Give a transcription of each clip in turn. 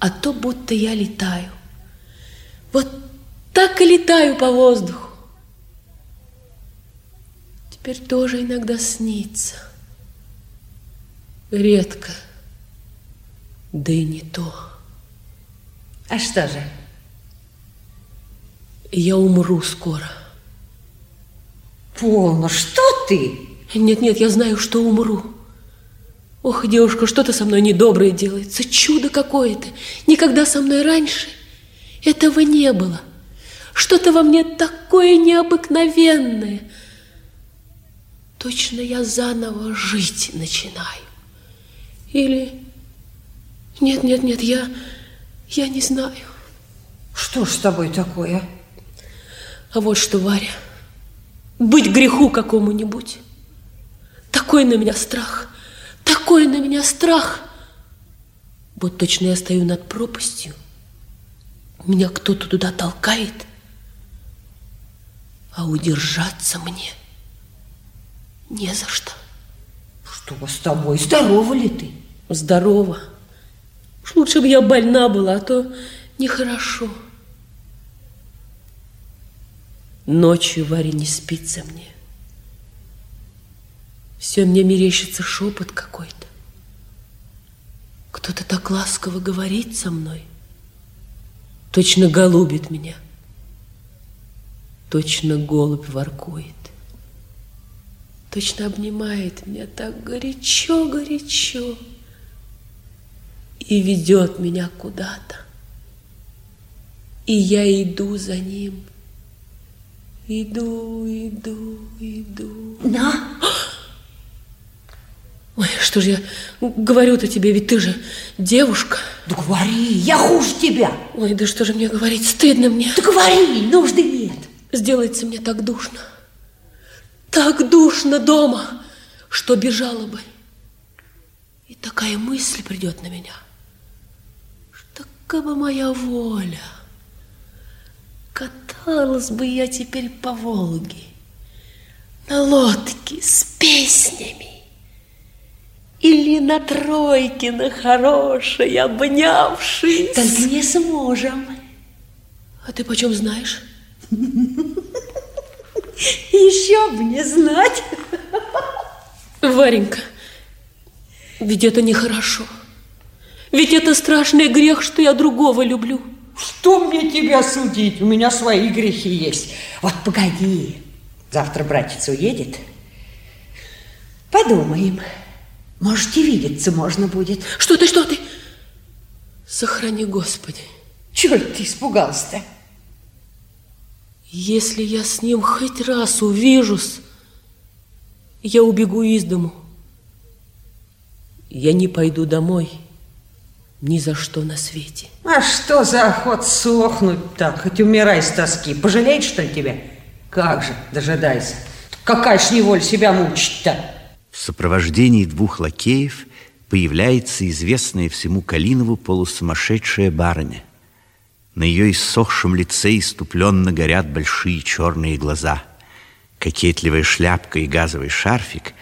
а то будто я летаю. Вот так и летаю по воздуху. Теперь тоже иногда снится. Редко. Да и не то. А что же? Я умру скоро. Полно, что ты? Нет-нет, я знаю, что умру. Ох, девушка, что-то со мной недоброе делается. Чудо какое-то. Никогда со мной раньше этого не было. Что-то во мне такое необыкновенное. Точно я заново жить начинаю. Или... Нет, нет, нет, я... Я не знаю. Что ж с тобой такое? А вот что, Варя, быть греху какому-нибудь. Такой на меня страх, такой на меня страх. Вот точно я стою над пропастью, меня кто-то туда толкает, а удержаться мне не за что. Что с тобой? Здорова ли ты? Здорова. Уж лучше бы я больна была, а то нехорошо. Ночью Варя не спится мне. Все мне мерещится шепот какой-то. Кто-то так ласково говорит со мной. Точно голубит меня. Точно голубь воркует. Точно обнимает меня так горячо-горячо и ведет меня куда-то. И я иду за ним. Иду, иду, иду. На! Ой, что же я говорю-то тебе, ведь ты же девушка. Да говори, я хуже тебя. Ой, да что же мне говорить, стыдно мне. Да говори, нужды нет. Сделается мне так душно. Так душно дома, что бежала бы. И такая мысль придет на меня, что как бы моя воля – Каталась бы я теперь по Волге на лодке с песнями или на тройке на хорошей, обнявшись. Только не с мужем. А ты почем знаешь? Еще бы не знать. Варенька, ведь это нехорошо. Ведь это страшный грех, что я другого люблю. Что мне тебя судить? У меня свои грехи есть. Вот погоди, завтра братец уедет. Подумаем. Можете видеться можно будет. Что ты, что ты? Сохрани, Господи. Чего ты испугался-то? Если я с ним хоть раз увижусь, я убегу из дому. Я не пойду домой ни за что на свете. А что за охот сохнуть так? Хоть умирай с тоски. Пожалеет, что ли, тебя? Как же, дожидайся. Какая ж неволь себя мучить-то? В сопровождении двух лакеев появляется известная всему Калинову полусумасшедшая барыня. На ее иссохшем лице иступленно горят большие черные глаза. Кокетливая шляпка и газовый шарфик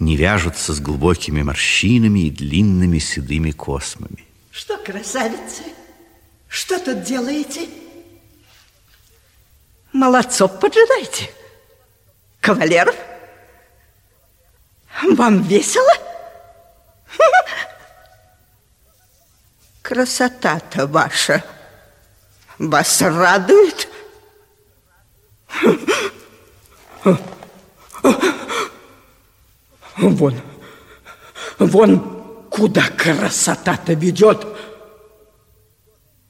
не вяжутся с глубокими морщинами и длинными седыми космами. Что, красавицы, что тут делаете? Молодцов поджидаете? Кавалеров? Вам весело? Красота-то ваша вас радует? Вон, вон Куда красота-то ведет?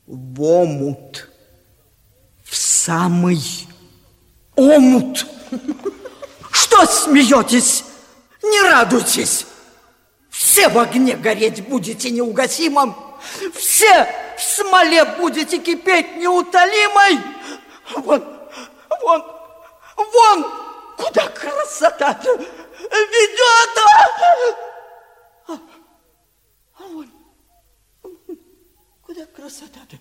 В омут. В самый омут. Что смеетесь? Не радуйтесь. Все в огне гореть будете неугасимым. Все в смоле будете кипеть неутолимой. Вон, вон, вон, куда красота-то ведет. А вон, куда красота-то?